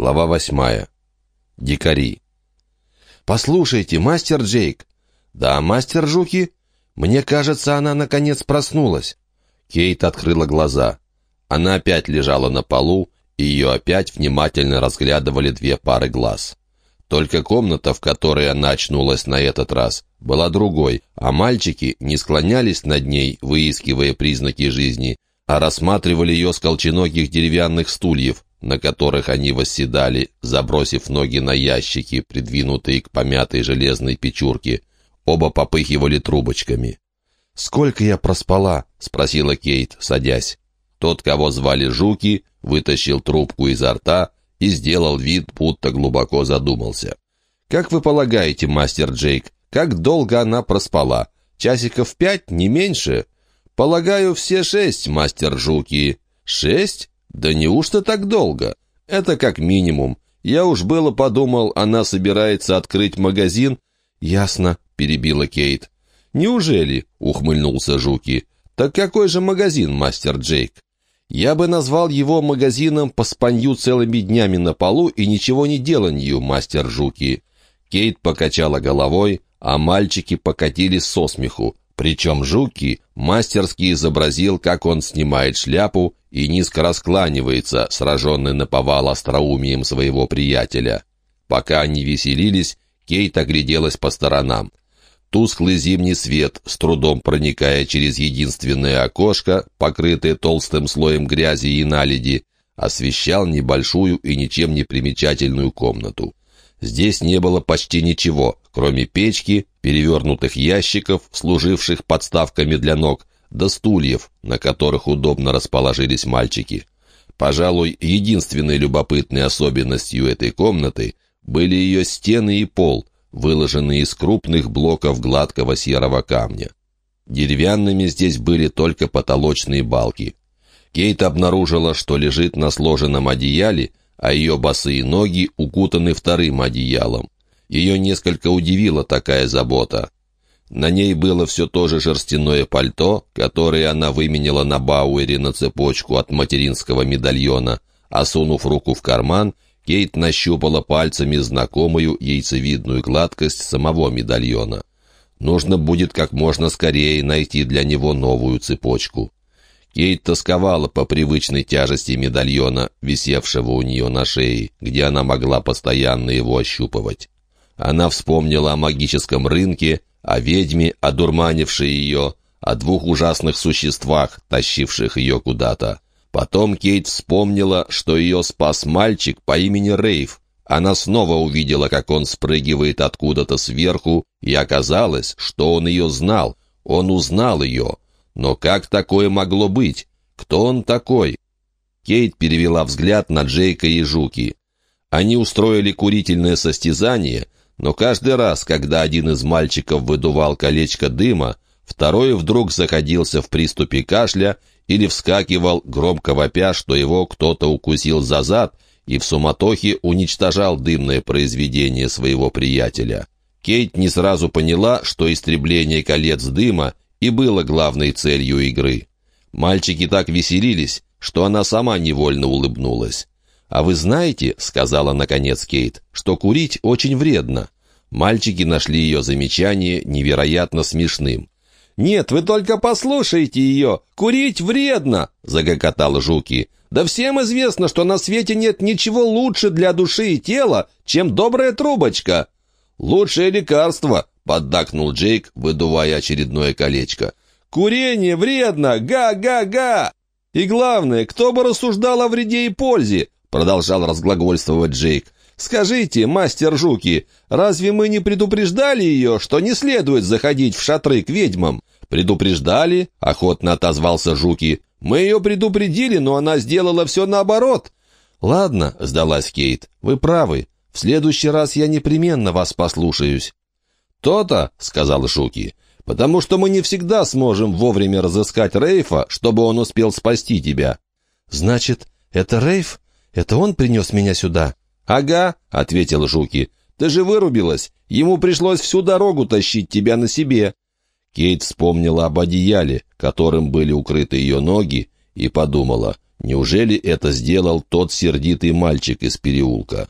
Глава восьмая. Дикари. «Послушайте, мастер Джейк!» «Да, мастер Жуки?» «Мне кажется, она наконец проснулась». Кейт открыла глаза. Она опять лежала на полу, и ее опять внимательно разглядывали две пары глаз. Только комната, в которой она очнулась на этот раз, была другой, а мальчики не склонялись над ней, выискивая признаки жизни, а рассматривали ее с колченогих деревянных стульев, на которых они восседали, забросив ноги на ящики, придвинутые к помятой железной печурке. Оба попыхивали трубочками. «Сколько я проспала?» — спросила Кейт, садясь. Тот, кого звали Жуки, вытащил трубку изо рта и сделал вид, будто глубоко задумался. «Как вы полагаете, мастер Джейк, как долго она проспала? Часиков пять, не меньше?» «Полагаю, все шесть, мастер Жуки». «Шесть? «Да неужто так долго? Это как минимум. Я уж было подумал, она собирается открыть магазин». «Ясно», — перебила Кейт. «Неужели?» — ухмыльнулся Жуки. «Так какой же магазин, мастер Джейк?» «Я бы назвал его магазином по спанью целыми днями на полу и ничего не деланью, мастер Жуки». Кейт покачала головой, а мальчики покатились со смеху. Причем Жуки мастерски изобразил, как он снимает шляпу и низко раскланивается, сраженный наповал остроумием своего приятеля. Пока они веселились, Кейт огляделась по сторонам. Тусклый зимний свет, с трудом проникая через единственное окошко, покрытое толстым слоем грязи и наледи, освещал небольшую и ничем не примечательную комнату. Здесь не было почти ничего, кроме печки, перевернутых ящиков, служивших подставками для ног, до стульев, на которых удобно расположились мальчики. Пожалуй, единственной любопытной особенностью этой комнаты были ее стены и пол, выложенные из крупных блоков гладкого серого камня. Деревянными здесь были только потолочные балки. Кейт обнаружила, что лежит на сложенном одеяле, а ее босые ноги укутаны вторым одеялом. Ее несколько удивила такая забота. На ней было все то же шерстяное пальто, которое она выменила на Бауэре на цепочку от материнского медальона, а сунув руку в карман, Кейт нащупала пальцами знакомую яйцевидную гладкость самого медальона. Нужно будет как можно скорее найти для него новую цепочку. Кейт тосковала по привычной тяжести медальона, висевшего у нее на шее, где она могла постоянно его ощупывать. Она вспомнила о магическом рынке, о ведьме, одурманившей ее, о двух ужасных существах, тащивших ее куда-то. Потом Кейт вспомнила, что ее спас мальчик по имени Рейв. Она снова увидела, как он спрыгивает откуда-то сверху, и оказалось, что он ее знал. Он узнал ее. Но как такое могло быть? Кто он такой? Кейт перевела взгляд на Джейка и Жуки. Они устроили курительное состязание, но каждый раз, когда один из мальчиков выдувал колечко дыма, второй вдруг заходился в приступе кашля или вскакивал, громко вопя, что его кто-то укусил за зад и в суматохе уничтожал дымное произведение своего приятеля. Кейт не сразу поняла, что истребление колец дыма и было главной целью игры. Мальчики так веселились, что она сама невольно улыбнулась. «А вы знаете, — сказала наконец Кейт, — что курить очень вредно». Мальчики нашли ее замечание невероятно смешным. «Нет, вы только послушайте ее! Курить вредно!» — загокотал Жуки. «Да всем известно, что на свете нет ничего лучше для души и тела, чем добрая трубочка!» «Лучшее лекарство!» — поддакнул Джейк, выдувая очередное колечко. «Курение вредно! Га-га-га!» «И главное, кто бы рассуждал о вреде и пользе?» — продолжал разглагольствовать Джейк. «Скажите, мастер Жуки, разве мы не предупреждали ее, что не следует заходить в шатры к ведьмам?» «Предупреждали?» — охотно отозвался Жуки. «Мы ее предупредили, но она сделала все наоборот». «Ладно», — сдалась Кейт, — «вы правы. В следующий раз я непременно вас послушаюсь». «То-то», — сказал Шуки, — «потому что мы не всегда сможем вовремя разыскать Рейфа, чтобы он успел спасти тебя». «Значит, это Рейф? Это он принес меня сюда?» «Ага», — ответил Жуки, — «ты же вырубилась. Ему пришлось всю дорогу тащить тебя на себе». Кейт вспомнила об одеяле, которым были укрыты ее ноги, и подумала, Неужели это сделал тот сердитый мальчик из переулка?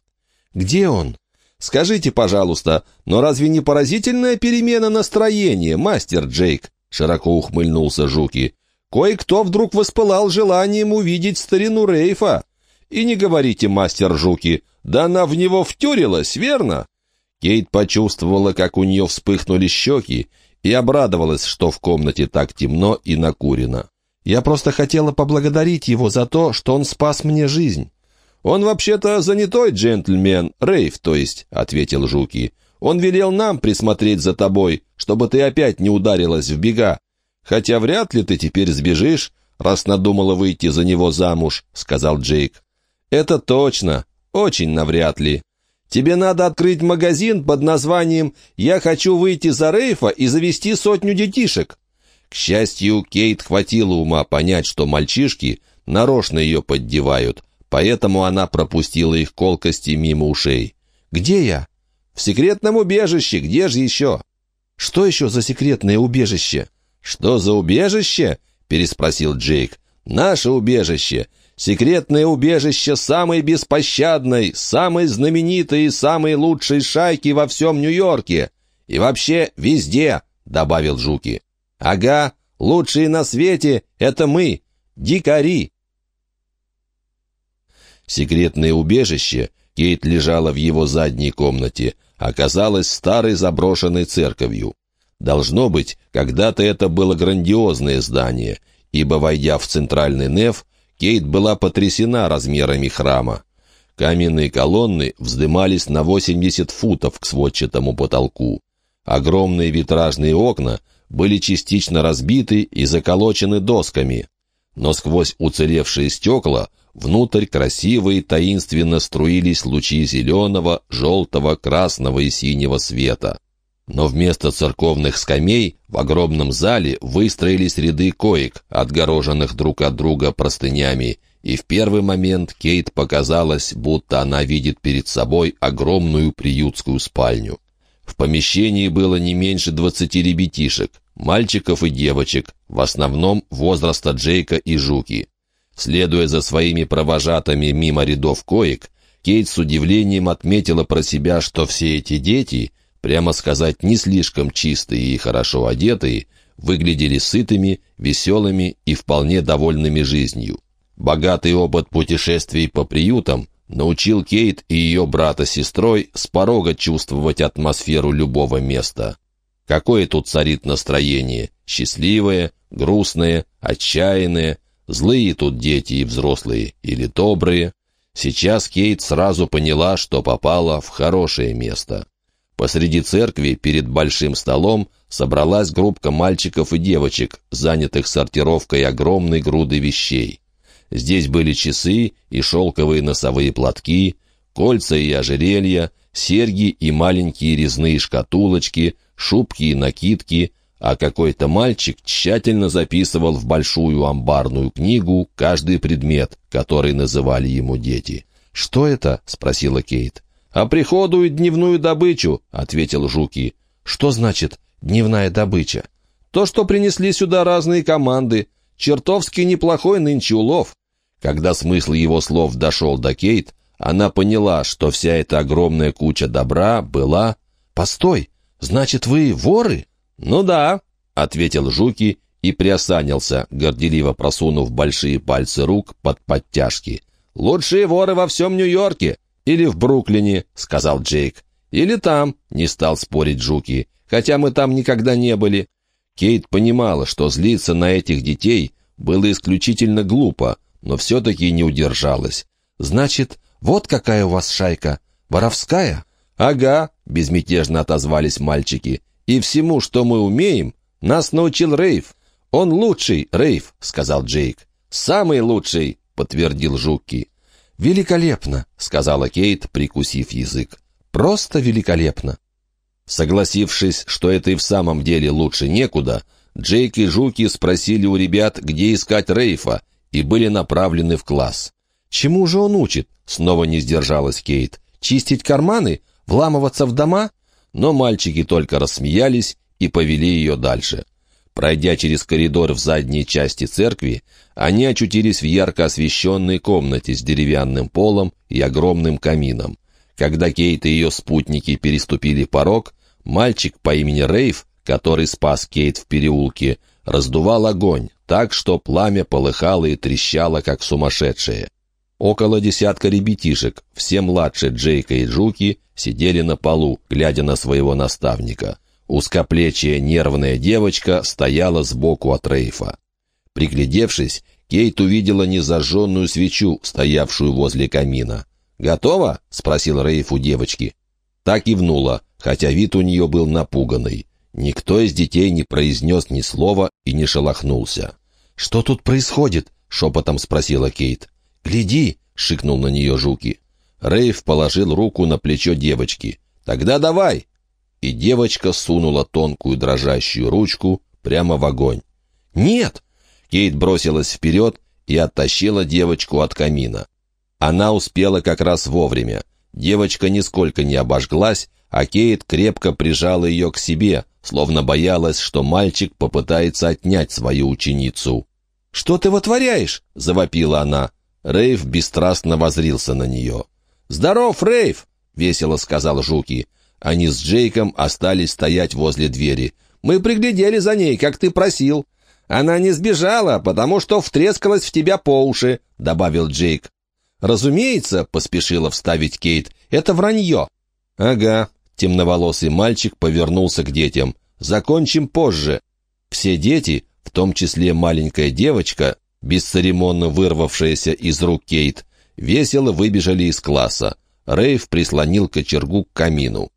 «Где он?» «Скажите, пожалуйста, но разве не поразительная перемена настроения, мастер Джейк?» Широко ухмыльнулся Жуки. «Кое-кто вдруг воспылал желанием увидеть старину Рейфа. И не говорите, мастер Жуки, да она в него втюрилась, верно?» Кейт почувствовала, как у нее вспыхнули щеки, и обрадовалась, что в комнате так темно и накурено. «Я просто хотела поблагодарить его за то, что он спас мне жизнь». «Он вообще-то занятой джентльмен, Рейв, то есть», — ответил Жуки. «Он велел нам присмотреть за тобой, чтобы ты опять не ударилась в бега. Хотя вряд ли ты теперь сбежишь, раз надумала выйти за него замуж», — сказал Джейк. «Это точно, очень навряд ли. Тебе надо открыть магазин под названием «Я хочу выйти за Рейфа и завести сотню детишек». К счастью, Кейт хватило ума понять, что мальчишки нарочно ее поддевают — поэтому она пропустила их колкости мимо ушей. «Где я?» «В секретном убежище. Где же еще?» «Что еще за секретное убежище?» «Что за убежище?» — переспросил Джейк. «Наше убежище. Секретное убежище самой беспощадной, самой знаменитой и самой лучшей шайки во всем Нью-Йорке. И вообще везде», — добавил Жуки. «Ага, лучшие на свете — это мы, дикари». Секретное убежище, Кейт лежала в его задней комнате, оказалось старой заброшенной церковью. Должно быть, когда-то это было грандиозное здание, ибо, войдя в центральный неф, Кейт была потрясена размерами храма. Каменные колонны вздымались на 80 футов к сводчатому потолку. Огромные витражные окна были частично разбиты и заколочены досками, но сквозь уцелевшие стекла Внутрь красиво и таинственно струились лучи зеленого, желтого, красного и синего света. Но вместо церковных скамей в огромном зале выстроились ряды коек, отгороженных друг от друга простынями, и в первый момент Кейт показалось, будто она видит перед собой огромную приютскую спальню. В помещении было не меньше двадцати ребятишек, мальчиков и девочек, в основном возраста Джейка и Жуки. Следуя за своими провожатыми мимо рядов коек, Кейт с удивлением отметила про себя, что все эти дети, прямо сказать, не слишком чистые и хорошо одетые, выглядели сытыми, веселыми и вполне довольными жизнью. Богатый опыт путешествий по приютам научил Кейт и ее брата сестрой с порога чувствовать атмосферу любого места. Какое тут царит настроение? Счастливое, грустное, отчаянное – Злые тут дети и взрослые или добрые. Сейчас Кейт сразу поняла, что попала в хорошее место. Посреди церкви перед большим столом собралась группа мальчиков и девочек, занятых сортировкой огромной груды вещей. Здесь были часы и шелковые носовые платки, кольца и ожерелья, серьги и маленькие резные шкатулочки, шубки и накидки, а какой-то мальчик тщательно записывал в большую амбарную книгу каждый предмет, который называли ему дети. «Что это?» — спросила Кейт. «А приходу и дневную добычу», — ответил Жуки. «Что значит «дневная добыча»?» «То, что принесли сюда разные команды. Чертовски неплохой нынче улов». Когда смысл его слов дошел до Кейт, она поняла, что вся эта огромная куча добра была... «Постой! Значит, вы воры?» «Ну да», — ответил Жуки и приосанился, горделиво просунув большие пальцы рук под подтяжки. «Лучшие воры во всем Нью-Йорке или в Бруклине», — сказал Джейк. «Или там», — не стал спорить Жуки, «хотя мы там никогда не были». Кейт понимала, что злиться на этих детей было исключительно глупо, но все-таки не удержалась. «Значит, вот какая у вас шайка? Воровская?» «Ага», — безмятежно отозвались мальчики. И всему, что мы умеем, нас научил Рейв. Он лучший, Рейв, сказал Джейк. Самый лучший, подтвердил Жуки. «Великолепно», — сказала Кейт, прикусив язык. «Просто великолепно». Согласившись, что это и в самом деле лучше некуда, Джейк и Жуки спросили у ребят, где искать Рейфа, и были направлены в класс. «Чему же он учит?» — снова не сдержалась Кейт. «Чистить карманы? Вламываться в дома?» но мальчики только рассмеялись и повели ее дальше. Пройдя через коридор в задней части церкви, они очутились в ярко освещенной комнате с деревянным полом и огромным камином. Когда Кейт и ее спутники переступили порог, мальчик по имени Рейв, который спас Кейт в переулке, раздувал огонь, так что пламя полыхало и трещало, как сумасшедшее. Около десятка ребятишек, все младше Джейка и Джуки, сидели на полу, глядя на своего наставника. Узкоплечья нервная девочка стояла сбоку от Рейфа. Приглядевшись, Кейт увидела незажженную свечу, стоявшую возле камина. «Готово?» — спросил Рейф у девочки. Так и внула, хотя вид у нее был напуганный. Никто из детей не произнес ни слова и не шелохнулся. «Что тут происходит?» — шепотом спросила Кейт. «Гляди!» — шикнул на нее Жуки. Рейв положил руку на плечо девочки. «Тогда давай!» И девочка сунула тонкую дрожащую ручку прямо в огонь. «Нет!» Кейт бросилась вперед и оттащила девочку от камина. Она успела как раз вовремя. Девочка нисколько не обожглась, а Кейт крепко прижала ее к себе, словно боялась, что мальчик попытается отнять свою ученицу. «Что ты вытворяешь?» — завопила она. Рейв бесстрастно возрился на нее. «Здоров, Рейв!» — весело сказал Жуки. Они с Джейком остались стоять возле двери. «Мы приглядели за ней, как ты просил». «Она не сбежала, потому что втрескалась в тебя по уши», — добавил Джейк. «Разумеется», — поспешила вставить Кейт, — «это вранье». «Ага», — темноволосый мальчик повернулся к детям. «Закончим позже». Все дети, в том числе маленькая девочка, бесцеремонно вырвавшаяся из рук Кейт, весело выбежали из класса. Рейв прислонил кочергу к камину.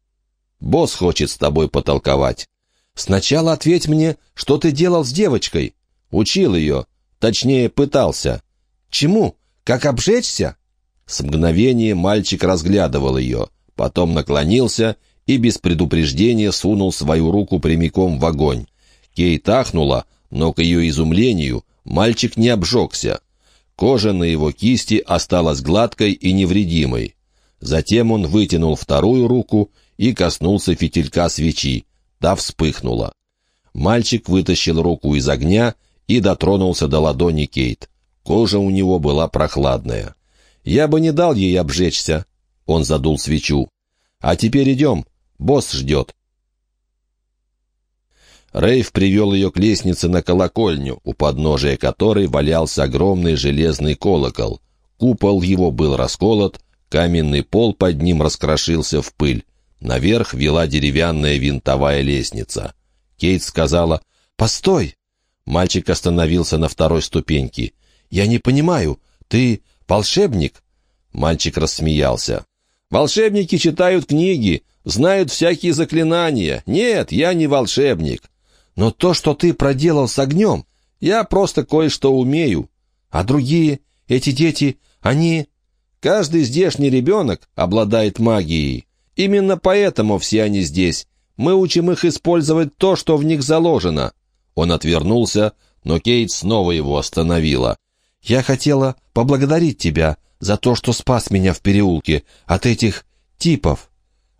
«Босс хочет с тобой потолковать». «Сначала ответь мне, что ты делал с девочкой?» «Учил ее. Точнее, пытался». «Чему? Как обжечься?» С мгновения мальчик разглядывал ее, потом наклонился и без предупреждения сунул свою руку прямиком в огонь. Кейт ахнула, но к ее изумлению мальчик не обжегся. Кожа на его кисти осталась гладкой и невредимой. Затем он вытянул вторую руку и коснулся фитилька свечи. Та вспыхнула. Мальчик вытащил руку из огня и дотронулся до ладони Кейт. Кожа у него была прохладная. «Я бы не дал ей обжечься». Он задул свечу. «А теперь идем. Босс ждет». Рейв привел ее к лестнице на колокольню, у подножия которой валялся огромный железный колокол. Купол его был расколот, каменный пол под ним раскрошился в пыль. Наверх вела деревянная винтовая лестница. Кейт сказала «Постой!» Мальчик остановился на второй ступеньке. «Я не понимаю, ты волшебник?» Мальчик рассмеялся. «Волшебники читают книги, знают всякие заклинания. Нет, я не волшебник. Но то, что ты проделал с огнем, я просто кое-что умею. А другие, эти дети, они... Каждый здешний ребенок обладает магией. Именно поэтому все они здесь. Мы учим их использовать то, что в них заложено». Он отвернулся, но Кейт снова его остановила. «Я хотела поблагодарить тебя за то, что спас меня в переулке от этих типов».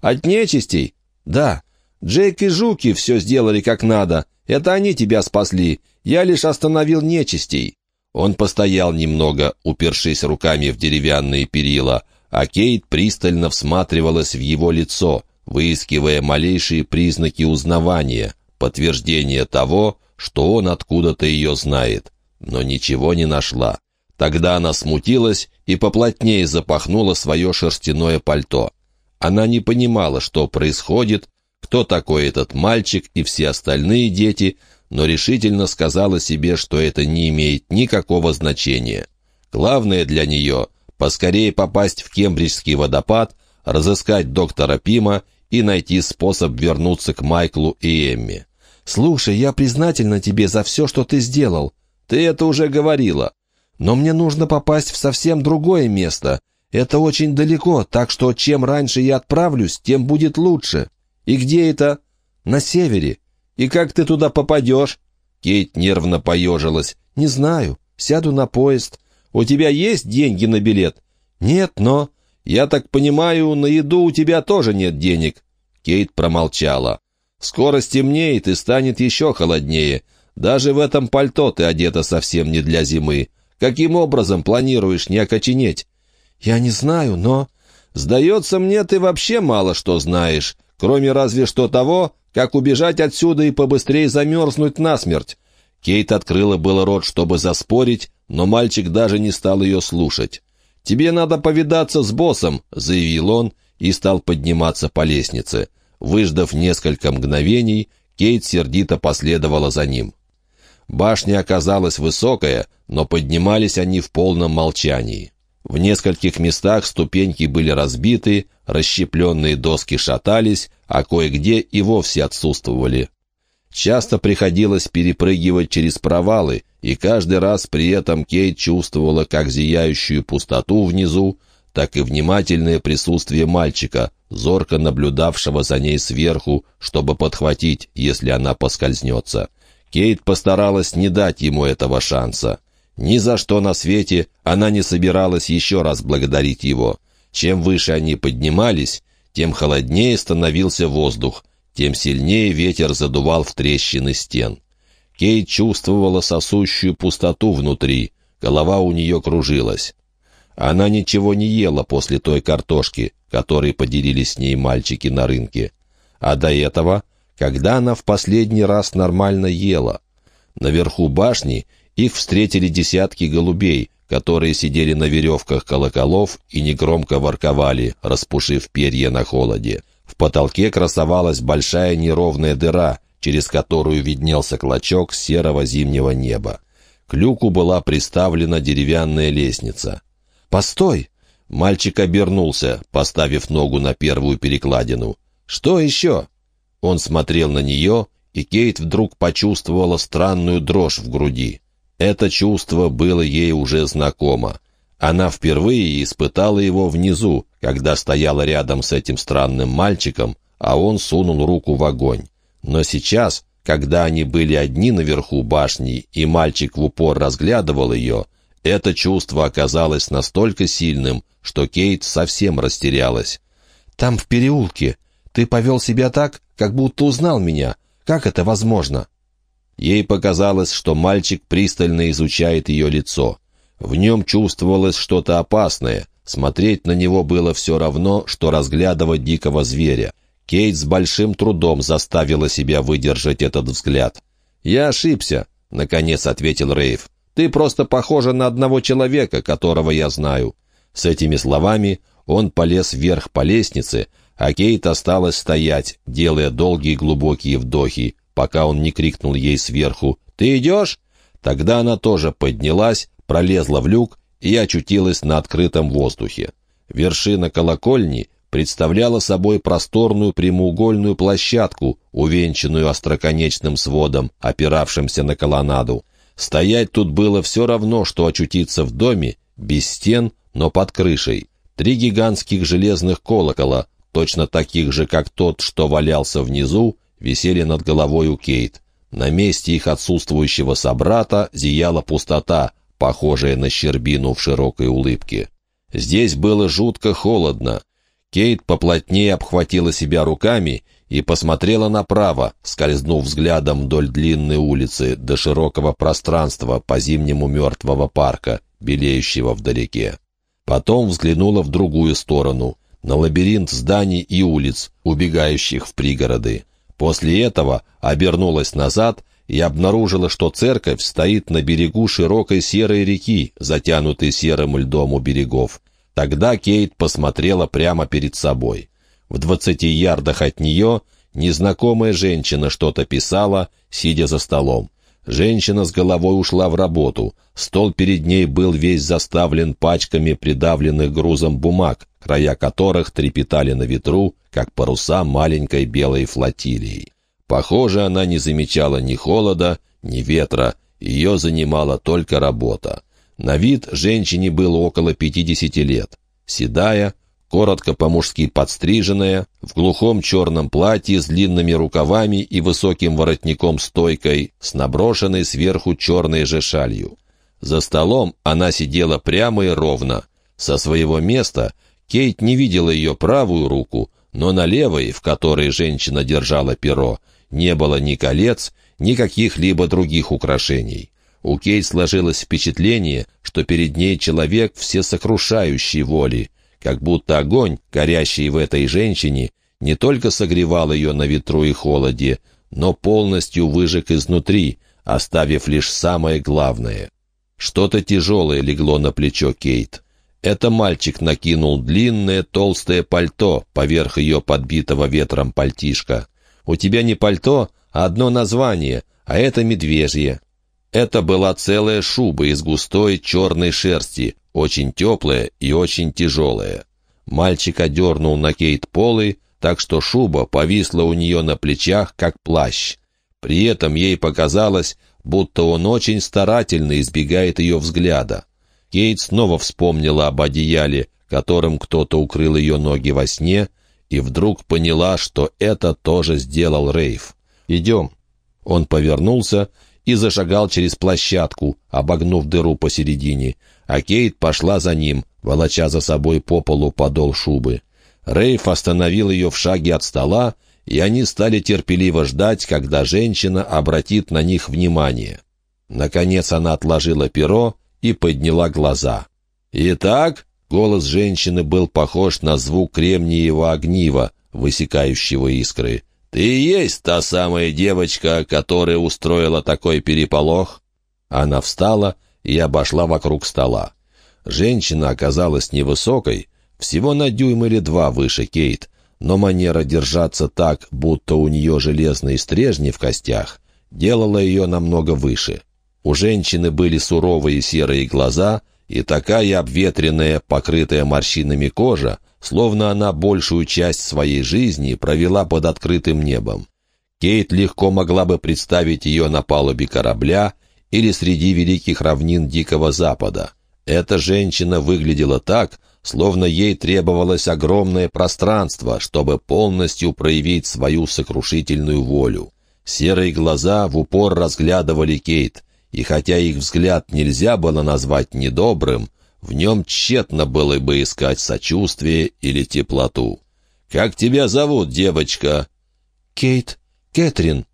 «От нечистей?» «Да. Джейк и Жуки все сделали как надо. Это они тебя спасли. Я лишь остановил нечистей». Он постоял немного, упершись руками в деревянные перила, а Кейт пристально всматривалась в его лицо, выискивая малейшие признаки узнавания, подтверждение того, что он откуда-то ее знает. Но ничего не нашла. Тогда она смутилась и поплотнее запахнула свое шерстяное пальто. Она не понимала, что происходит, кто такой этот мальчик и все остальные дети, но решительно сказала себе, что это не имеет никакого значения. Главное для нее — поскорее попасть в Кембриджский водопад, разыскать доктора Пима и найти способ вернуться к Майклу и Эмми. «Слушай, я признательна тебе за все, что ты сделал. Ты это уже говорила. Но мне нужно попасть в совсем другое место. Это очень далеко, так что чем раньше я отправлюсь, тем будет лучше. «И где это?» «На севере. И как ты туда попадешь?» Кейт нервно поежилась. «Не знаю. Сяду на поезд. У тебя есть деньги на билет?» «Нет, но...» «Я так понимаю, на еду у тебя тоже нет денег?» Кейт промолчала. «Скоро стемнеет и станет еще холоднее. Даже в этом пальто ты одета совсем не для зимы. Каким образом планируешь не окоченеть?» «Я не знаю, но...» «Сдается мне, ты вообще мало что знаешь, кроме разве что того, как убежать отсюда и побыстрее замерзнуть насмерть». Кейт открыла было рот, чтобы заспорить, но мальчик даже не стал ее слушать. «Тебе надо повидаться с боссом», — заявил он и стал подниматься по лестнице. Выждав несколько мгновений, Кейт сердито последовала за ним. Башня оказалась высокая, но поднимались они в полном молчании. В нескольких местах ступеньки были разбиты, расщепленные доски шатались, а кое-где и вовсе отсутствовали. Часто приходилось перепрыгивать через провалы, и каждый раз при этом Кейт чувствовала как зияющую пустоту внизу, так и внимательное присутствие мальчика, зорко наблюдавшего за ней сверху, чтобы подхватить, если она поскользнется. Кейт постаралась не дать ему этого шанса. Ни за что на свете она не собиралась еще раз благодарить его. Чем выше они поднимались, тем холоднее становился воздух, тем сильнее ветер задувал в трещины стен. Кейт чувствовала сосущую пустоту внутри, голова у нее кружилась. Она ничего не ела после той картошки, которой поделились с ней мальчики на рынке. А до этого, когда она в последний раз нормально ела? Наверху башни их встретили десятки голубей, которые сидели на веревках колоколов и негромко ворковали, распушив перья на холоде. В потолке красовалась большая неровная дыра, через которую виднелся клочок серого зимнего неба. К люку была приставлена деревянная лестница. «Постой!» Мальчик обернулся, поставив ногу на первую перекладину. «Что еще?» Он смотрел на нее, и Кейт вдруг почувствовала странную дрожь в груди. Это чувство было ей уже знакомо. Она впервые испытала его внизу, когда стояла рядом с этим странным мальчиком, а он сунул руку в огонь. Но сейчас, когда они были одни наверху башни, и мальчик в упор разглядывал ее, это чувство оказалось настолько сильным, что Кейт совсем растерялась. «Там, в переулке, ты повел себя так, как будто узнал меня. Как это возможно?» Ей показалось, что мальчик пристально изучает ее лицо. В нем чувствовалось что-то опасное. Смотреть на него было все равно, что разглядывать дикого зверя. Кейт с большим трудом заставила себя выдержать этот взгляд. «Я ошибся», — наконец ответил Рейв. Ты просто похожа на одного человека, которого я знаю». С этими словами он полез вверх по лестнице, а Кейт осталась стоять, делая долгие глубокие вдохи, пока он не крикнул ей сверху «Ты идешь?» Тогда она тоже поднялась, пролезла в люк и очутилась на открытом воздухе. Вершина колокольни представляла собой просторную прямоугольную площадку, увенчанную остроконечным сводом, опиравшимся на колоннаду. Стоять тут было все равно, что очутиться в доме, без стен, но под крышей. Три гигантских железных колокола, точно таких же, как тот, что валялся внизу, висели над головой у Кейт. На месте их отсутствующего собрата зияла пустота, похожая на щербину в широкой улыбке. Здесь было жутко холодно. Кейт поплотнее обхватила себя руками и посмотрела направо, скользнув взглядом вдоль длинной улицы до широкого пространства по зимнему мертвого парка, белеющего вдалеке. Потом взглянула в другую сторону, на лабиринт зданий и улиц, убегающих в пригороды. После этого обернулась назад и обнаружила, что церковь стоит на берегу широкой серой реки, затянутой серым льдом у берегов. Тогда Кейт посмотрела прямо перед собой. В двадцати ярдах от нее незнакомая женщина что-то писала, сидя за столом. Женщина с головой ушла в работу. Стол перед ней был весь заставлен пачками придавленных грузом бумаг, края которых трепетали на ветру, как паруса маленькой белой флотилии. Похоже, она не замечала ни холода, ни ветра, ее занимала только работа. На вид женщине было около пятидесяти лет. Седая, коротко по-мужски подстриженная, в глухом черном платье с длинными рукавами и высоким воротником-стойкой, с наброшенной сверху черной же шалью. За столом она сидела прямо и ровно. Со своего места Кейт не видела ее правую руку, но на левой, в которой женщина держала перо, не было ни колец, ни каких-либо других украшений. У Кейт сложилось впечатление, что перед ней человек всесокрушающей воли, как будто огонь, горящий в этой женщине, не только согревал ее на ветру и холоде, но полностью выжег изнутри, оставив лишь самое главное. Что-то тяжелое легло на плечо Кейт. Это мальчик накинул длинное толстое пальто поверх ее подбитого ветром пальтишка. «У тебя не пальто, а одно название, а это медвежье». Это была целая шуба из густой черной шерсти, очень теплая и очень тяжелая. Мальчик одернул на Кейт полы, так что шуба повисла у нее на плечах, как плащ. При этом ей показалось, будто он очень старательно избегает ее взгляда. Кейт снова вспомнила об одеяле, которым кто-то укрыл ее ноги во сне, и вдруг поняла, что это тоже сделал Рейв. «Идем». Он повернулся и зашагал через площадку, обогнув дыру посередине, а Кейт пошла за ним, волоча за собой по полу подол шубы. Рейф остановил ее в шаге от стола, и они стали терпеливо ждать, когда женщина обратит на них внимание. Наконец она отложила перо и подняла глаза. «Итак», — голос женщины был похож на звук кремниевого огнива, высекающего искры, «ты и есть та самая девочка, которая устроила такой переполох?» Она встала и обошла вокруг стола. Женщина оказалась невысокой, всего на дюйм или два выше Кейт, но манера держаться так, будто у нее железные стрежни в костях, делала ее намного выше. У женщины были суровые серые глаза и такая обветренная, покрытая морщинами кожа, словно она большую часть своей жизни провела под открытым небом. Кейт легко могла бы представить ее на палубе корабля или среди великих равнин Дикого Запада. Эта женщина выглядела так, словно ей требовалось огромное пространство, чтобы полностью проявить свою сокрушительную волю. Серые глаза в упор разглядывали Кейт, и хотя их взгляд нельзя было назвать недобрым, в нем тщетно было бы искать сочувствие или теплоту. «Как тебя зовут, девочка?» «Кейт. Кэтрин».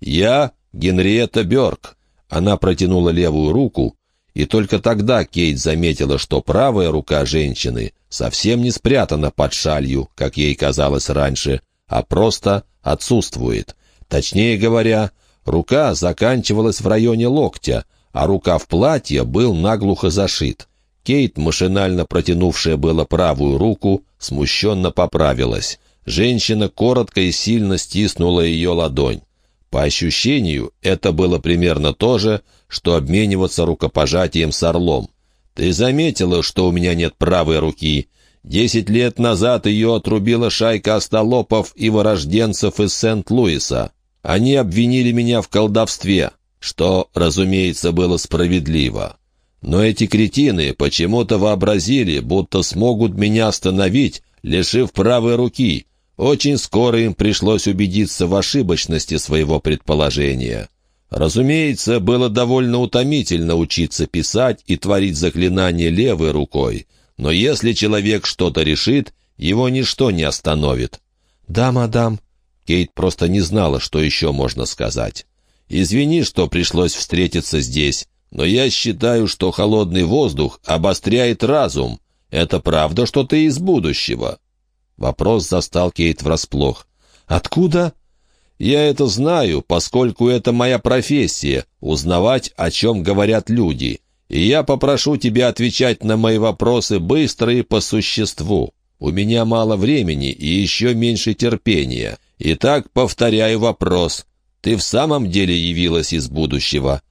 «Я Генриетта Бёрк». Она протянула левую руку, и только тогда Кейт заметила, что правая рука женщины совсем не спрятана под шалью, как ей казалось раньше, а просто отсутствует. Точнее говоря, рука заканчивалась в районе локтя, а рука в платье был наглухо зашит. Кейт, машинально протянувшая было правую руку, смущенно поправилась. Женщина коротко и сильно стиснула ее ладонь. По ощущению, это было примерно то же, что обмениваться рукопожатием с орлом. «Ты заметила, что у меня нет правой руки? Десять лет назад ее отрубила шайка остолопов и ворожденцев из Сент-Луиса. Они обвинили меня в колдовстве, что, разумеется, было справедливо. Но эти кретины почему-то вообразили, будто смогут меня остановить, лишив правой руки». Очень скоро им пришлось убедиться в ошибочности своего предположения. Разумеется, было довольно утомительно учиться писать и творить заклинания левой рукой, но если человек что-то решит, его ничто не остановит. «Да, мадам». Кейт просто не знала, что еще можно сказать. «Извини, что пришлось встретиться здесь, но я считаю, что холодный воздух обостряет разум. Это правда, что ты из будущего?» Вопрос застал Кейт врасплох. «Откуда?» «Я это знаю, поскольку это моя профессия — узнавать, о чем говорят люди. И я попрошу тебя отвечать на мои вопросы быстро и по существу. У меня мало времени и еще меньше терпения. Итак, повторяю вопрос. Ты в самом деле явилась из будущего?»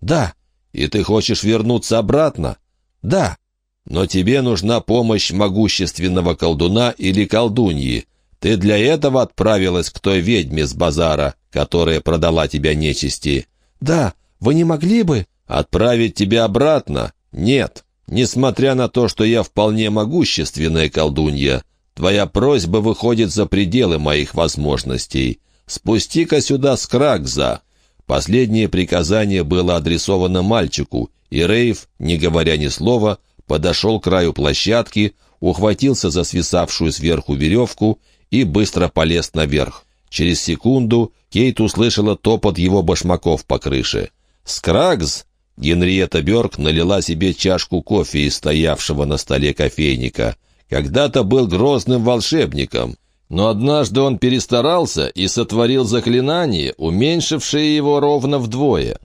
«Да». «И ты хочешь вернуться обратно?» «Да». Но тебе нужна помощь могущественного колдуна или колдуньи. Ты для этого отправилась к той ведьме с базара, которая продала тебя нечисти. Да, вы не могли бы... Отправить тебя обратно? Нет. Несмотря на то, что я вполне могущественная колдунья, твоя просьба выходит за пределы моих возможностей. Спусти-ка сюда Скрагза». Последнее приказание было адресовано мальчику, и Рейв, не говоря ни слова, подошел к краю площадки, ухватился за свисавшую сверху веревку и быстро полез наверх. Через секунду Кейт услышала топот его башмаков по крыше. «Скрагз!» Генриетта Бёрк налила себе чашку кофе из стоявшего на столе кофейника. «Когда-то был грозным волшебником, но однажды он перестарался и сотворил заклинание, уменьшившее его ровно вдвое.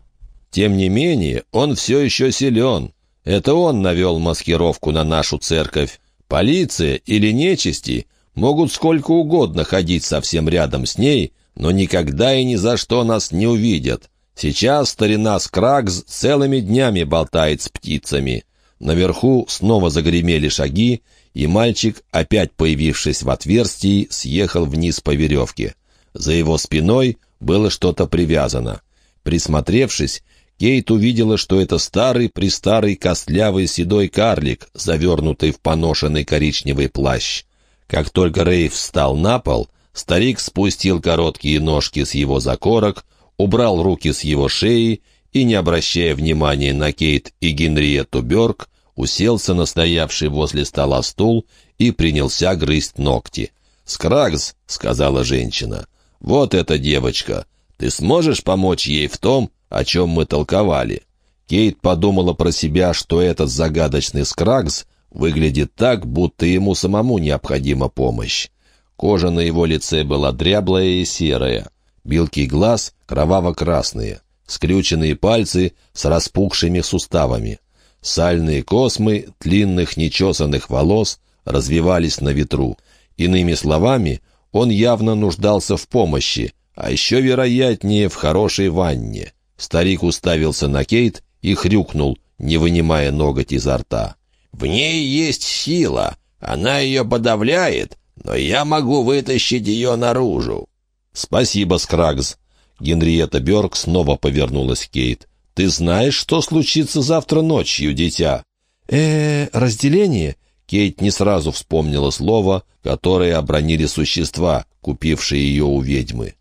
Тем не менее, он все еще силен. Это он навел маскировку на нашу церковь. Полиция или нечисти могут сколько угодно ходить совсем рядом с ней, но никогда и ни за что нас не увидят. Сейчас старина Скрагз целыми днями болтает с птицами. Наверху снова загремели шаги, и мальчик, опять появившись в отверстии, съехал вниз по веревке. За его спиной было что-то привязано. Присмотревшись, Кейт увидела, что это старый-престарый костлявый седой карлик, завернутый в поношенный коричневый плащ. Как только Рейв встал на пол, старик спустил короткие ножки с его закорок, убрал руки с его шеи и, не обращая внимания на Кейт и Генриетту Бёрк, уселся на стоявший возле стола стул и принялся грызть ногти. «Скрагз», — сказала женщина, — «вот эта девочка. Ты сможешь помочь ей в том, о чем мы толковали?» Кейт подумала про себя, что этот загадочный Скрагз выглядит так, будто ему самому необходима помощь. Кожа на его лице была дряблая и серая. Белки глаз кроваво-красные, скрюченные пальцы с распухшими суставами. Сальные космы длинных нечесанных волос развивались на ветру. Иными словами, он явно нуждался в помощи, а еще вероятнее в хорошей ванне. Старик уставился на Кейт и хрюкнул, не вынимая ноготь изо рта. «В ней есть сила, она ее подавляет, но я могу вытащить ее наружу». «Спасибо, Скрагз». Генриетта Бёрк снова повернулась к Кейт. «Ты знаешь, что случится завтра ночью, дитя?» э, разделение?» Кейт не сразу вспомнила слово, которое обронили существа, купившие ее у ведьмы.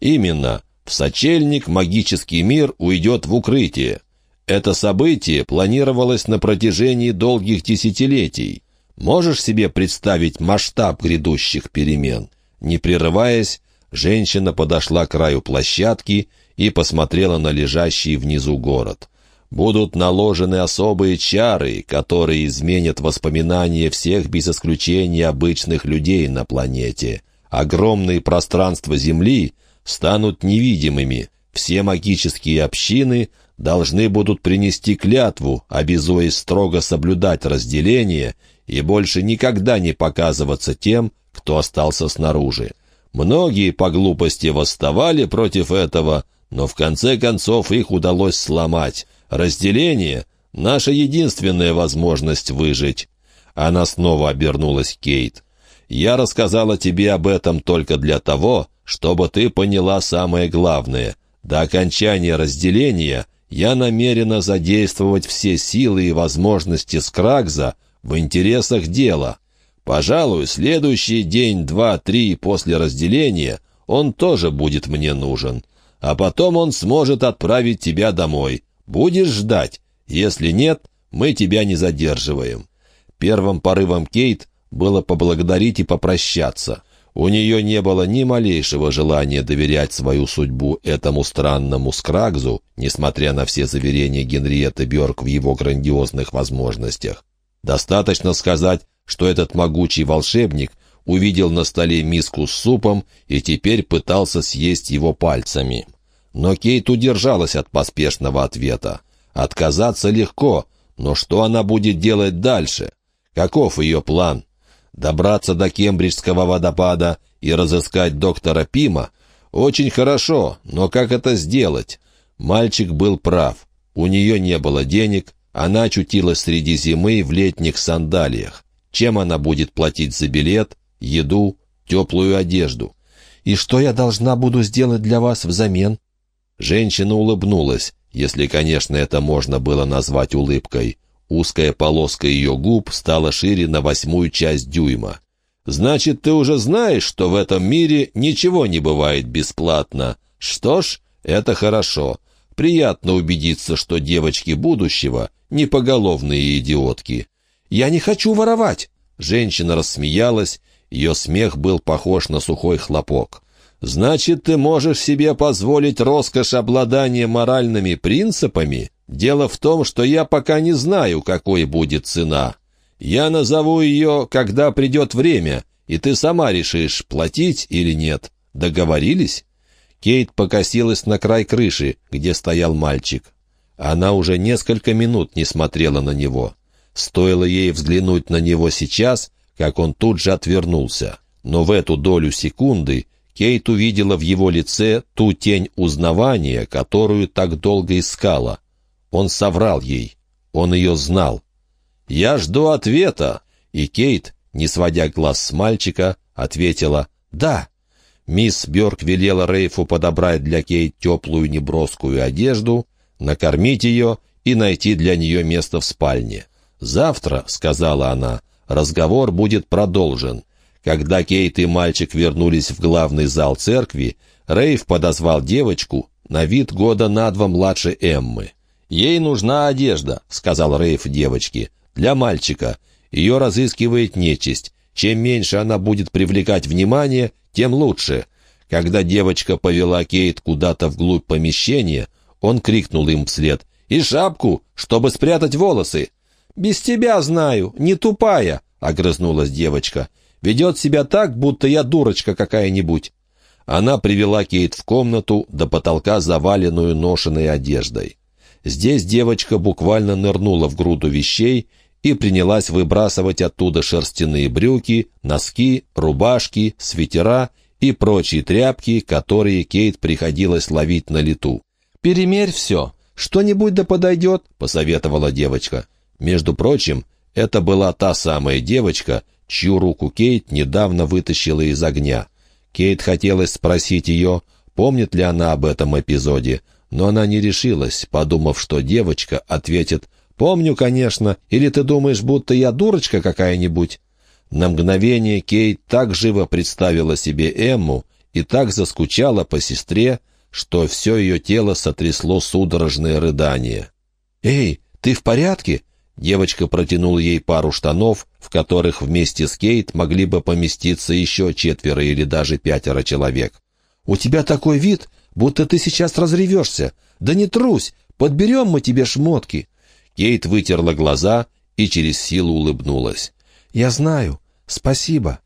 «Именно. В сочельник магический мир уйдет в укрытие. Это событие планировалось на протяжении долгих десятилетий. Можешь себе представить масштаб грядущих перемен?» Не прерываясь, Женщина подошла к краю площадки и посмотрела на лежащий внизу город. Будут наложены особые чары, которые изменят воспоминания всех без исключения обычных людей на планете. Огромные пространства Земли станут невидимыми. Все магические общины должны будут принести клятву, обязуясь строго соблюдать разделение и больше никогда не показываться тем, кто остался снаружи. Многие по глупости восставали против этого, но в конце концов их удалось сломать. Разделение — наша единственная возможность выжить. Она снова обернулась Кейт. «Я рассказала тебе об этом только для того, чтобы ты поняла самое главное. До окончания разделения я намерена задействовать все силы и возможности Скрагза в интересах дела. Пожалуй, следующий день, два, три после разделения он тоже будет мне нужен. А потом он сможет отправить тебя домой. Будешь ждать? Если нет, мы тебя не задерживаем». Первым порывом Кейт было поблагодарить и попрощаться. У нее не было ни малейшего желания доверять свою судьбу этому странному Скрагзу, несмотря на все заверения Генриетты Бёрк в его грандиозных возможностях. Достаточно сказать, что этот могучий волшебник увидел на столе миску с супом и теперь пытался съесть его пальцами. Но Кейт удержалась от поспешного ответа. Отказаться легко, но что она будет делать дальше? Каков ее план? Добраться до Кембриджского водопада и разыскать доктора Пима? Очень хорошо, но как это сделать? Мальчик был прав. У нее не было денег, она очутилась среди зимы в летних сандалиях чем она будет платить за билет, еду, теплую одежду. «И что я должна буду сделать для вас взамен?» Женщина улыбнулась, если, конечно, это можно было назвать улыбкой. Узкая полоска ее губ стала шире на восьмую часть дюйма. «Значит, ты уже знаешь, что в этом мире ничего не бывает бесплатно. Что ж, это хорошо. Приятно убедиться, что девочки будущего — не поголовные идиотки. «Я не хочу воровать!» Женщина рассмеялась, ее смех был похож на сухой хлопок. «Значит, ты можешь себе позволить роскошь обладания моральными принципами? Дело в том, что я пока не знаю, какой будет цена. Я назову ее, когда придет время, и ты сама решишь, платить или нет. Договорились?» Кейт покосилась на край крыши, где стоял мальчик. Она уже несколько минут не смотрела на него. Стоило ей взглянуть на него сейчас, как он тут же отвернулся. Но в эту долю секунды Кейт увидела в его лице ту тень узнавания, которую так долго искала. Он соврал ей. Он ее знал. «Я жду ответа!» И Кейт, не сводя глаз с мальчика, ответила «Да». Мисс Бёрк велела Рейфу подобрать для Кейт теплую неброскую одежду, накормить ее и найти для нее место в спальне. «Завтра», — сказала она, — «разговор будет продолжен. Когда Кейт и мальчик вернулись в главный зал церкви, Рейв подозвал девочку, на вид года на два младше Эммы. «Ей нужна одежда», — сказал Рейв девочке, — «для мальчика. Ее разыскивает нечисть. Чем меньше она будет привлекать внимание, тем лучше». Когда девочка повела Кейт куда-то вглубь помещения, он крикнул им вслед «И шапку, чтобы спрятать волосы!» «Без тебя знаю, не тупая!» — огрызнулась девочка. Ведет себя так, будто я дурочка какая-нибудь». Она привела Кейт в комнату до потолка, заваленную ношенной одеждой. Здесь девочка буквально нырнула в груду вещей и принялась выбрасывать оттуда шерстяные брюки, носки, рубашки, свитера и прочие тряпки, которые Кейт приходилось ловить на лету. «Перемерь все. Что-нибудь да подойдет», — посоветовала девочка. Между прочим, это была та самая девочка, чью руку Кейт недавно вытащила из огня. Кейт хотелось спросить ее, помнит ли она об этом эпизоде, но она не решилась, подумав, что девочка ответит «Помню, конечно, или ты думаешь, будто я дурочка какая-нибудь?» На мгновение Кейт так живо представила себе Эмму и так заскучала по сестре, что все ее тело сотрясло судорожное рыдание. «Эй, ты в порядке?» Девочка протянула ей пару штанов, в которых вместе с Кейт могли бы поместиться еще четверо или даже пятеро человек. «У тебя такой вид, будто ты сейчас разревешься. Да не трусь, подберем мы тебе шмотки». Кейт вытерла глаза и через силу улыбнулась. «Я знаю. Спасибо».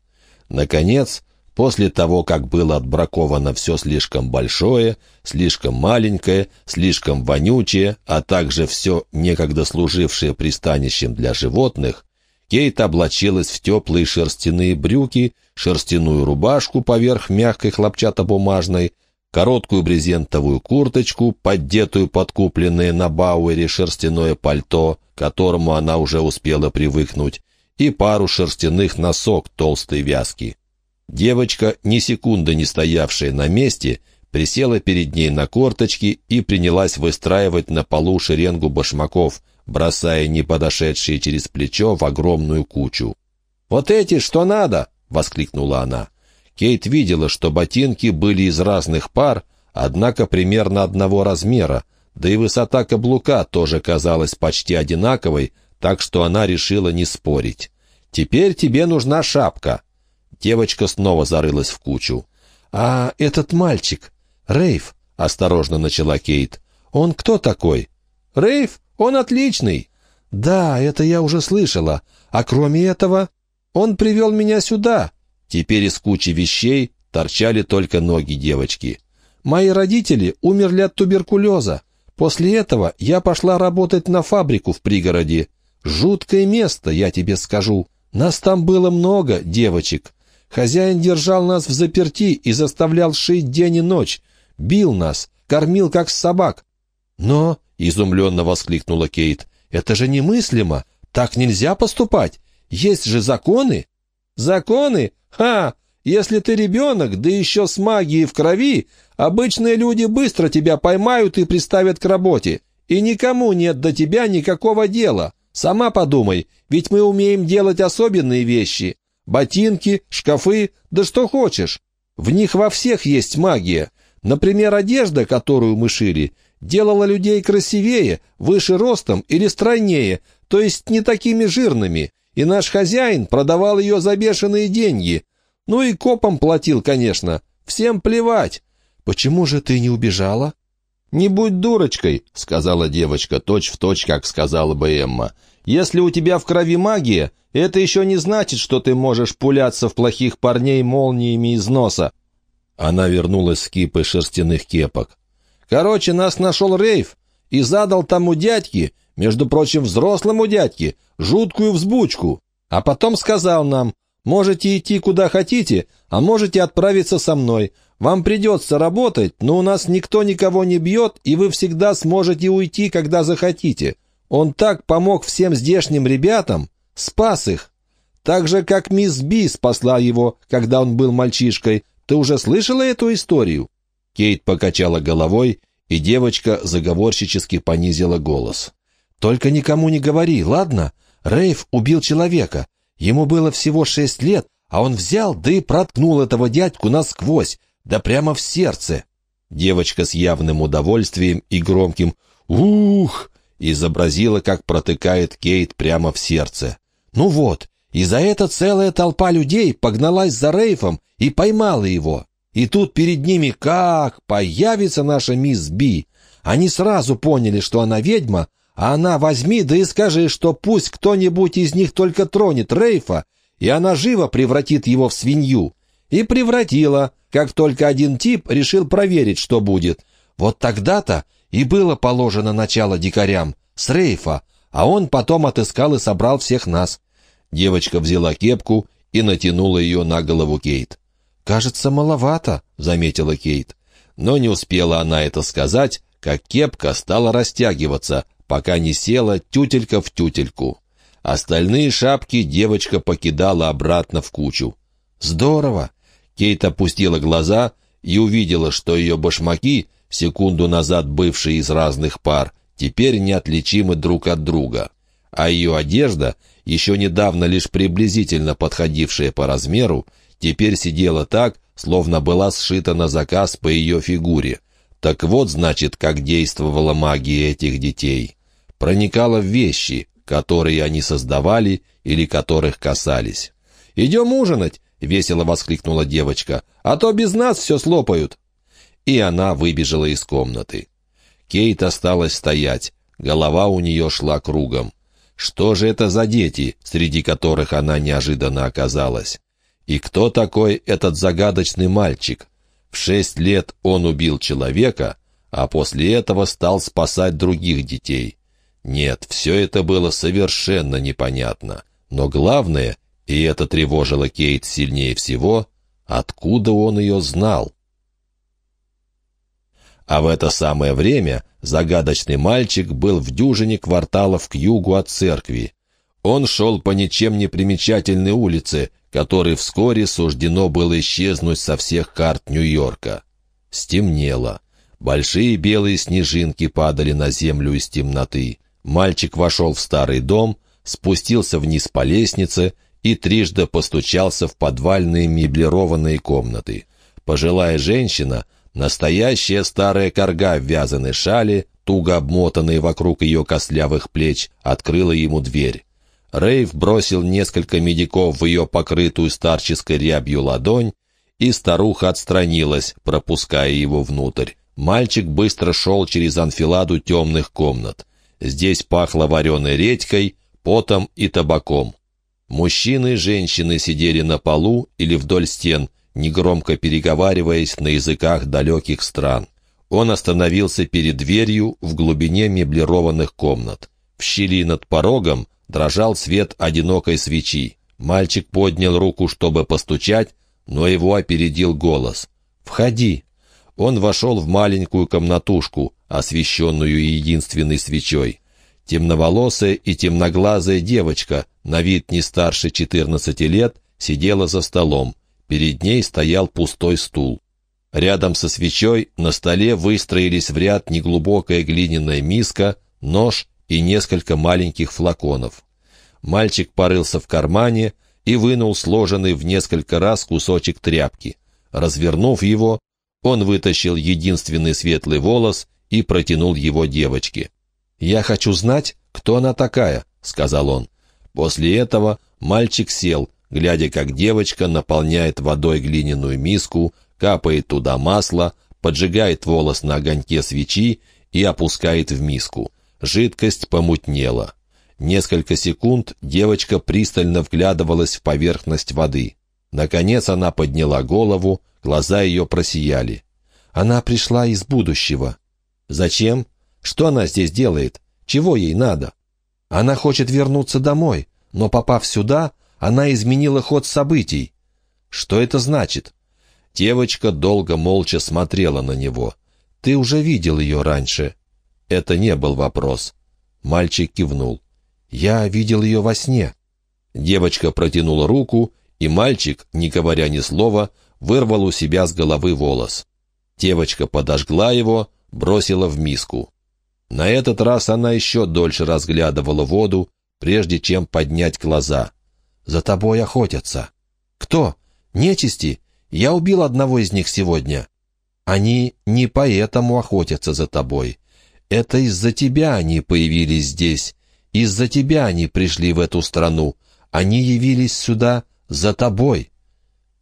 Наконец, После того, как было отбраковано все слишком большое, слишком маленькое, слишком вонючее, а также все некогда служившее пристанищем для животных, Кейт облачилась в теплые шерстяные брюки, шерстяную рубашку поверх мягкой хлопчатобумажной, короткую брезентовую курточку, поддетую под купленное на Бауэре шерстяное пальто, к которому она уже успела привыкнуть, и пару шерстяных носок толстой вязки. Девочка, ни секунды не стоявшая на месте, присела перед ней на корточки и принялась выстраивать на полу шеренгу башмаков, бросая не подошедшие через плечо в огромную кучу. «Вот эти, что надо!» — воскликнула она. Кейт видела, что ботинки были из разных пар, однако примерно одного размера, да и высота каблука тоже казалась почти одинаковой, так что она решила не спорить. «Теперь тебе нужна шапка», Девочка снова зарылась в кучу. «А этот мальчик, Рейв», — осторожно начала Кейт, — «он кто такой?» «Рейв? Он отличный!» «Да, это я уже слышала. А кроме этого, он привел меня сюда». Теперь из кучи вещей торчали только ноги девочки. «Мои родители умерли от туберкулеза. После этого я пошла работать на фабрику в пригороде. Жуткое место, я тебе скажу. Нас там было много, девочек. Хозяин держал нас в заперти и заставлял шить день и ночь. Бил нас, кормил как собак. Но, — изумленно воскликнула Кейт, — это же немыслимо. Так нельзя поступать. Есть же законы. Законы? Ха! Если ты ребенок, да еще с магией в крови, обычные люди быстро тебя поймают и приставят к работе. И никому нет до тебя никакого дела. Сама подумай, ведь мы умеем делать особенные вещи. Ботинки, шкафы, да что хочешь. В них во всех есть магия. Например, одежда, которую мы шили, делала людей красивее, выше ростом или стройнее, то есть не такими жирными, и наш хозяин продавал ее за бешеные деньги. Ну и копам платил, конечно. Всем плевать. Почему же ты не убежала? «Не будь дурочкой», — сказала девочка, точь-в-точь, точь, как сказала бы Эмма. «Если у тебя в крови магия, это еще не значит, что ты можешь пуляться в плохих парней молниями из носа». Она вернулась с кипой шерстяных кепок. «Короче, нас нашел Рейв и задал тому дядьке, между прочим, взрослому дядьке, жуткую взбучку. А потом сказал нам, можете идти куда хотите, а можете отправиться со мной. Вам придется работать, но у нас никто никого не бьет, и вы всегда сможете уйти, когда захотите. Он так помог всем здешним ребятам, спас их. Так же, как мисс Би спасла его, когда он был мальчишкой. Ты уже слышала эту историю?» Кейт покачала головой, и девочка заговорщически понизила голос. «Только никому не говори, ладно? Рейв убил человека. Ему было всего шесть лет, а он взял, да и проткнул этого дядьку насквозь, да прямо в сердце. Девочка с явным удовольствием и громким «Ух!» изобразила, как протыкает Кейт прямо в сердце. «Ну вот, и за это целая толпа людей погналась за Рейфом и поймала его. И тут перед ними как появится наша мисс Би. Они сразу поняли, что она ведьма, а она возьми да и скажи, что пусть кто-нибудь из них только тронет Рейфа, и она живо превратит его в свинью. И превратила, как только один тип решил проверить, что будет. Вот тогда-то и было положено начало дикарям, с рейфа, а он потом отыскал и собрал всех нас. Девочка взяла кепку и натянула ее на голову Кейт. «Кажется, маловато», — заметила Кейт. Но не успела она это сказать, как кепка стала растягиваться, пока не села тютелька в тютельку. Остальные шапки девочка покидала обратно в кучу. «Здорово! Кейт опустила глаза и увидела, что ее башмаки, секунду назад бывшие из разных пар, теперь неотличимы друг от друга. А ее одежда, еще недавно лишь приблизительно подходившая по размеру, теперь сидела так, словно была сшита на заказ по ее фигуре. Так вот, значит, как действовала магия этих детей. Проникала в вещи, которые они создавали или которых касались. «Идем ужинать!» — весело воскликнула девочка. «А то без нас все слопают!» И она выбежала из комнаты. Кейт осталась стоять. Голова у нее шла кругом. Что же это за дети, среди которых она неожиданно оказалась? И кто такой этот загадочный мальчик? В шесть лет он убил человека, а после этого стал спасать других детей. Нет, все это было совершенно непонятно. Но главное, и это тревожило Кейт сильнее всего, откуда он ее знал. А в это самое время загадочный мальчик был в дюжине кварталов к югу от церкви. Он шел по ничем не примечательной улице, которой вскоре суждено было исчезнуть со всех карт Нью-Йорка. Стемнело. Большие белые снежинки падали на землю из темноты. Мальчик вошел в старый дом, спустился вниз по лестнице и трижды постучался в подвальные меблированные комнаты. Пожилая женщина, настоящая старая корга в вязаной шале, туго обмотанной вокруг ее костлявых плеч, открыла ему дверь. Рейв бросил несколько медиков в ее покрытую старческой рябью ладонь, и старуха отстранилась, пропуская его внутрь. Мальчик быстро шел через анфиладу темных комнат. Здесь пахло вареной редькой, потом и табаком. Мужчины и женщины сидели на полу или вдоль стен, негромко переговариваясь на языках далеких стран. Он остановился перед дверью в глубине меблированных комнат. В щели над порогом дрожал свет одинокой свечи. Мальчик поднял руку, чтобы постучать, но его опередил голос. «Входи!» Он вошел в маленькую комнатушку, освещенную единственной свечой. Темноволосая и темноглазая девочка, на вид не старше 14 лет, сидела за столом. Перед ней стоял пустой стул. Рядом со свечой на столе выстроились в ряд неглубокая глиняная миска, нож и несколько маленьких флаконов. Мальчик порылся в кармане и вынул сложенный в несколько раз кусочек тряпки. Развернув его, он вытащил единственный светлый волос и протянул его девочке. «Я хочу знать, кто она такая», — сказал он. После этого мальчик сел, глядя, как девочка наполняет водой глиняную миску, капает туда масло, поджигает волос на огоньке свечи и опускает в миску. Жидкость помутнела. Несколько секунд девочка пристально вглядывалась в поверхность воды. Наконец она подняла голову, глаза ее просияли. Она пришла из будущего. Зачем? Что она здесь делает? Чего ей надо? Она хочет вернуться домой, но, попав сюда, она изменила ход событий. Что это значит? Девочка долго молча смотрела на него. «Ты уже видел ее раньше». Это не был вопрос. Мальчик кивнул. «Я видел ее во сне». Девочка протянула руку, и мальчик, не говоря ни слова, вырвал у себя с головы волос. Девочка подожгла его, бросила в миску. На этот раз она еще дольше разглядывала воду, прежде чем поднять глаза. «За тобой охотятся». «Кто? Нечисти? Я убил одного из них сегодня». «Они не поэтому охотятся за тобой. Это из-за тебя они появились здесь. Из-за тебя они пришли в эту страну. Они явились сюда за тобой».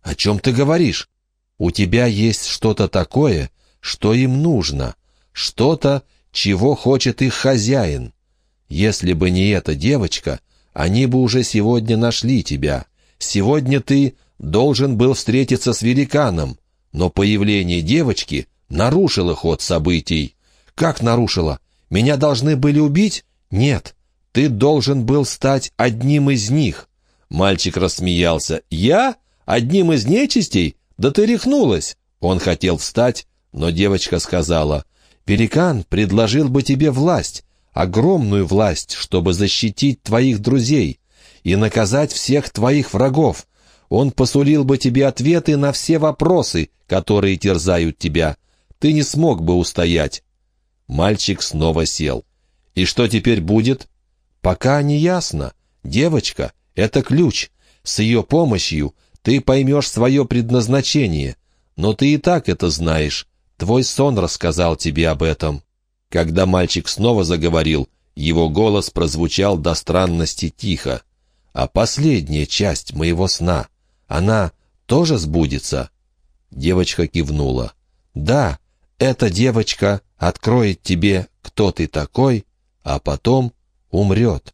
«О чем ты говоришь? У тебя есть что-то такое, что им нужно. Что-то, чего хочет их хозяин. Если бы не эта девочка, они бы уже сегодня нашли тебя. Сегодня ты должен был встретиться с великаном, но появление девочки нарушило ход событий. Как нарушило? Меня должны были убить? Нет. Ты должен был стать одним из них. Мальчик рассмеялся. Я? Одним из нечистей? Да ты рехнулась. Он хотел встать, но девочка сказала, Великан предложил бы тебе власть, огромную власть, чтобы защитить твоих друзей и наказать всех твоих врагов. Он посулил бы тебе ответы на все вопросы, которые терзают тебя. Ты не смог бы устоять». Мальчик снова сел. «И что теперь будет?» «Пока не ясно. Девочка — это ключ. С ее помощью ты поймешь свое предназначение. Но ты и так это знаешь. Твой сон рассказал тебе об этом». Когда мальчик снова заговорил, его голос прозвучал до странности тихо. «А последняя часть моего сна, она тоже сбудется?» Девочка кивнула. «Да, эта девочка откроет тебе, кто ты такой, а потом умрет».